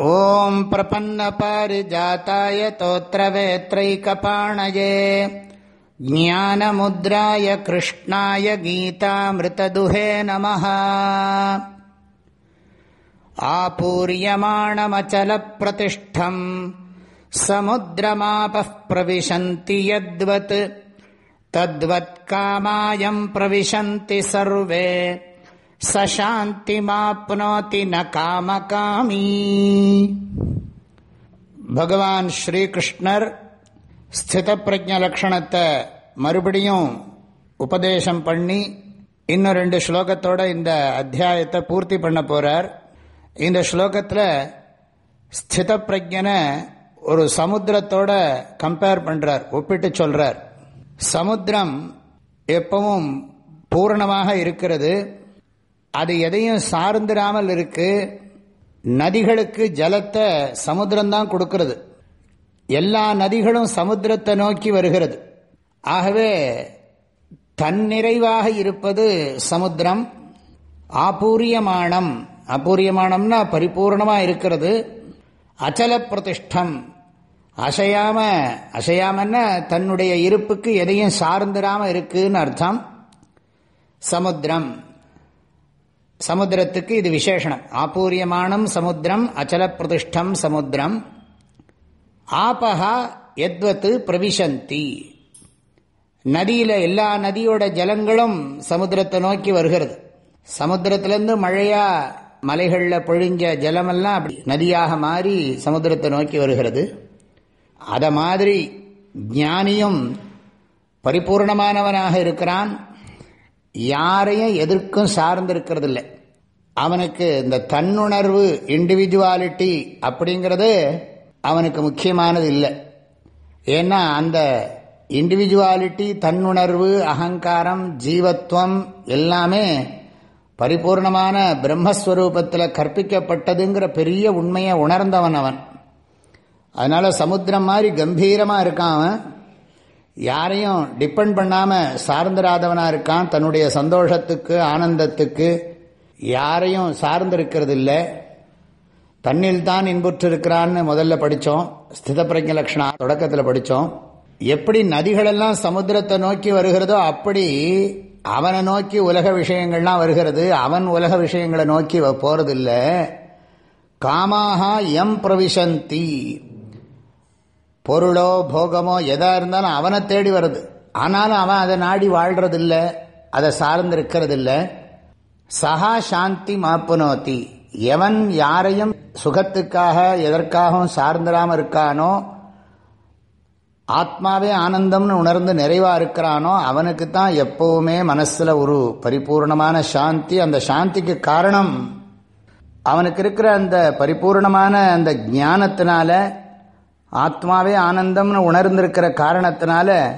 ॐ प्रपन्नपारिजाताय तोत्रवेत्रैकपाणये ज्ञानमुद्राय कृष्णाय गीतामृतदुहे नमः। आपूर्यमाणमचलप्रतिष्ठम् समुद्रमापः प्रविशन्ति यद्वत् तद्वत्कामायम् प्रविशन्ति सर्वे சசாந்திமாப்னோதி ந காமகாமி. பகவான் ஸ்ரீகிருஷ்ணர் ஸ்தித பிரஜ லக்ஷணத்தை மறுபடியும் உபதேசம் பண்ணி இன்னும் ரெண்டு ஸ்லோகத்தோட இந்த அத்தியாயத்தை பூர்த்தி பண்ண போறார். இந்த ஸ்லோகத்தில் ஸ்தித பிரஜனை ஒரு சமுத்திரத்தோட கம்பேர் பண்றார் ஒப்பிட்டு சொல்றார். சமுத்திரம் எப்பவும் பூரணமாக இருக்கிறது. அது எதையும் சார்ந்திராமல் இருக்கு. நதிகளுக்கு ஜலத்தை சமுத்திரம்தான் கொடுக்கறது. எல்லா நதிகளும் சமுத்திரத்தை நோக்கி வருகிறது. ஆகவே தன்னிறைவாக இருப்பது சமுத்திரம் ஆபூரியமானம் அபூரியமானம்னா பரிபூர்ணமாக இருக்கிறது. அச்சல பிரதிஷ்டம். அசையாம அசையாமன்னா தன்னுடைய இருப்புக்கு எதையும் சார்ந்திராமல் இருக்குன்னு அர்த்தம். சமுத்திரம். சமுத்திரத்துக்கு இது விசேஷனம் ஆபூரியமானம் சமுத்திரம் அச்சல பிரதிஷ்டம் சமுத்திரம். ஆபகா எத்வத்து பிரவிசந்தி. நதியில் எல்லா நதியோட ஜலங்களும் சமுத்திரத்தை நோக்கி வருகிறது. சமுத்திரத்திலேருந்து மழையா மலைகளில் பொழிஞ்ச ஜலமெல்லாம் அப்படி நதியாக மாறி சமுத்திரத்தை நோக்கி வருகிறது. அதை மாதிரி ஞானியும் பரிபூர்ணமானவனாக இருக்கிறான். யாரையும் எதிர்க்கும் சார்ந்திருக்கிறது இல்லை அவனுக்கு இந்த தன்னுணர்வு இண்டிவிஜுவாலிட்டி அப்படிங்கிறது அவனுக்கு முக்கியமானது இல்லை. ஏன்னா அந்த இண்டிவிஜுவாலிட்டி தன்னுணர்வு அகங்காரம் ஜீவத்வம் எல்லாமே பரிபூர்ணமான பிரம்மஸ்வரூபத்தில் கற்பிக்கப்பட்டதுங்கிற பெரிய உண்மையை உணர்ந்தவன் அவன். அதனால் சமுத்திரம் மாதிரி கம்பீரமாக இருக்கான் அவன். யாரையும் டிபெண்ட் பண்ணாமல் சார்ந்திராதவனாக இருக்கான் தன்னுடைய சந்தோஷத்துக்கு ஆனந்தத்துக்கு. யாரையும் சார்ந்திருக்கிறது இல்லை தன்னில் தான் முதல்ல படித்தோம் ஸ்தித பிரஜ லக்ஷணா தொடக்கத்தில் படித்தோம் எப்படி நதிகளெல்லாம் சமுத்திரத்தை நோக்கி வருகிறதோ அப்படி அவனை நோக்கி உலக விஷயங்கள்லாம் வருகிறது. அவன் உலக விஷயங்களை நோக்கி போறதில்லை. காமாக எம் பிரவிசந்தி. பொருளோ போகமோ எதா இருந்தாலும் அவனை தேடி வருது ஆனாலும் அவன் அதை நாடி வாழ்றதில்லை அதை சார்ந்து இருக்கிறதில்ல சஹா சாந்தி மாப்புனோத்தி எவன் யாரையும் சுகத்துக்காக எதற்காகவும் சார்ந்திராம இருக்கானோ ஆத்மாவே ஆனந்தம்னு உணர்ந்து நிறைவா இருக்கிறானோ அவனுக்கு தான் எப்பவுமே மனசுல ஒரு பரிபூர்ணமான சாந்தி. அந்த சாந்திக்கு காரணம் அவனுக்கு இருக்கிற அந்த பரிபூர்ணமான அந்த ஞானத்தினால ஆத்மாவே ஆனந்தம்னு உணர்ந்திருக்கிற காரணத்தினால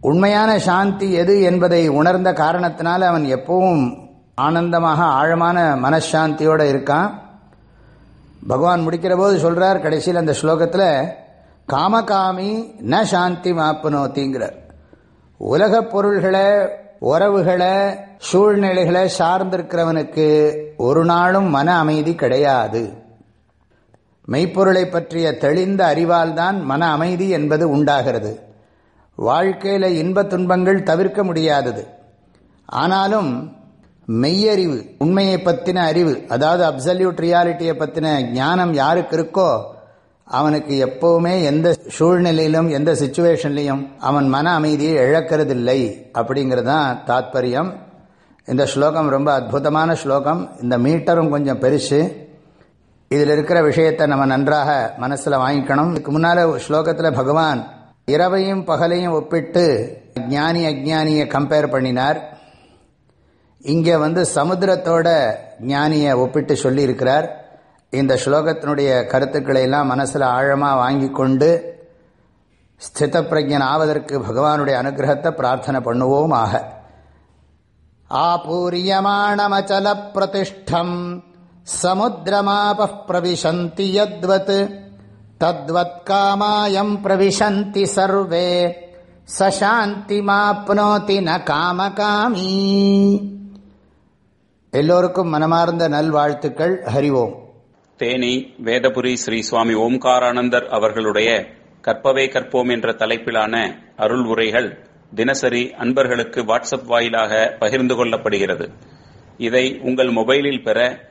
உண்மையான சாந்தி எது என்பதை உணர்ந்த காரணத்தினால அவன் எப்பவும் ஆனந்தமாக ஆழமான மனசாந்தியோடு இருக்கான். பகவான் முடிக்கிற போது சொல்கிறார் கடைசியில் அந்த ஸ்லோகத்தில் காமகாமி ந சாந்தி மாப்பனோத்திங்கிறார் உலகப் பொருள்களை உறவுகளை சூழ்நிலைகளை சார்ந்திருக்கிறவனுக்கு ஒரு நாளும் மன அமைதி கிடையாது. மெய்ப்பொருளை பற்றிய தெளிந்த அறிவால் தான் மன அமைதி என்பது உண்டாகிறது. வாழ்க்கையில் இன்ப துன்பங்கள் தவிர்க்க முடியாதது. ஆனாலும் மெய்யறிவு உண்மையை பற்றின அறிவு அதாவது அப்சல்யூட் ரியாலிட்டியை பற்றின ஞானம் யாருக்கு இருக்கோ அவனுக்கு எப்பவுமே எந்த சூழ்நிலையிலும் எந்த சுச்சுவேஷன்லையும் அவன் மன அமைதியை இழக்கிறதில்லை அப்படிங்கிறது தான் தாத்பரியம். இந்த ஸ்லோகம் ரொம்ப அற்புதமான ஸ்லோகம். இந்த மீட்டரும் கொஞ்சம் பெருசு. இதில் இருக்கிற விஷயத்தை நம்ம நன்றாக மனசில் வாங்கிக்கணும். இதுக்கு முன்னால் ஸ்லோகத்தில் பகவான் இரவையும் பகலையும் ஒப்பிட்டு ஞானி அஜானியை கம்பேர் பண்ணினார். இங்கே வந்து சமுத்திரத்தோட ஞானியை ஒப்பிட்டு சொல்லியிருக்கிறார். இந்த ஸ்லோகத்தினுடைய கருத்துக்களை எல்லாம் மனசில் ஆழமாக வாங்கி கொண்டு ஸ்தித பிரஜன் ஆவதற்கு பகவானுடைய அனுகிரகத்தை பிரார்த்தனை பண்ணுவோம் ஆக ஆபூரியமானமச்சல பிரதிஷ்டம் சமுத்திரமாப பிரவிசந்தி யத்வத். தத்வத் காமாயம் பிரவிசந்தி சர்வே. சசாந்தி மாப்னோதி ந காமகாமி. எல்லோருக்கும் மனமார்ந்த நல்வாழ்த்துக்கள். ஹரிவோம் தேனி வேதபுரி ஸ்ரீ சுவாமி ஓம்காரானந்தர் அவர்களுடைய கற்பவே கற்போம் என்ற தலைப்பிலான அருள் உரைகள் தினசரி அன்பர்களுக்கு வாட்ஸ்அப் வாயிலாக பகிர்ந்து கொள்ளப்படுகிறது. இதை உங்கள் மொபைலில் பெற